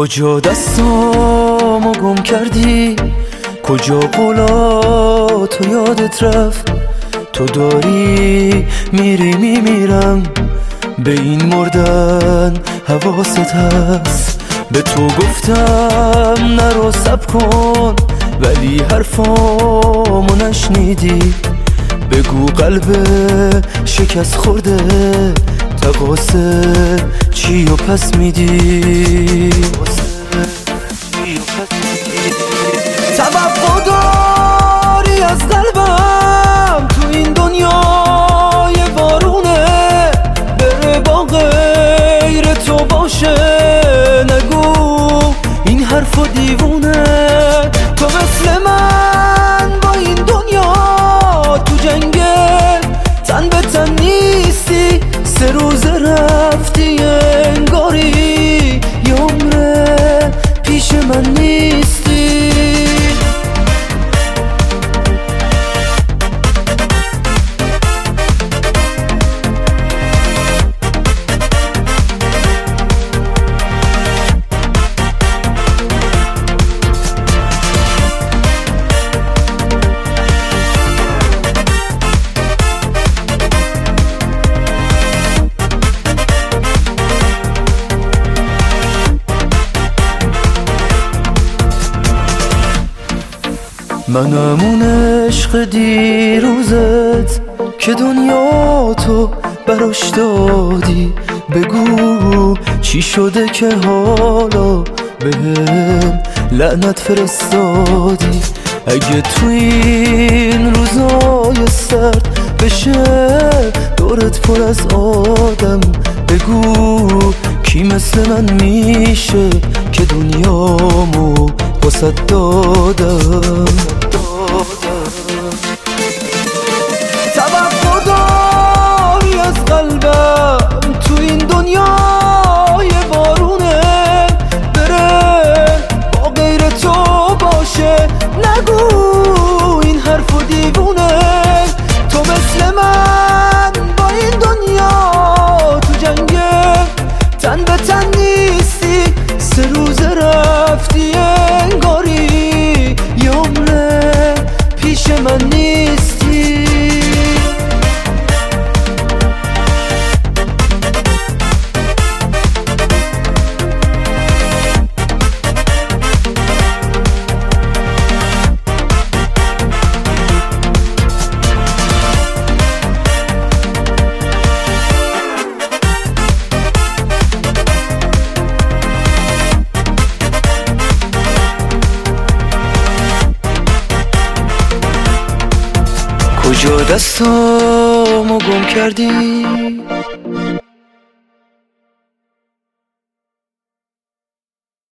کجا دستامو گم کردی؟ کجا تو یادت رفت؟ تو داری میری میمیرم به این مردن حواست هست. به تو گفتم نرو سب کن ولی حرفامو نشنیدی. بگو قلب شکست خورده تقاسه چی و پس میدی؟ رفتی انگاری یه عمره پیش من منم اون عشق دیروزت که دنیا تو براش دادی. بگو چی شده که حالا بهم لعنت فرستادی. اگه تو این روزای سرد بشه دورت پر از آدم. بگو کی مثل من میشه که دنیامو واسه دادم. کجا دستامو گم کردی؟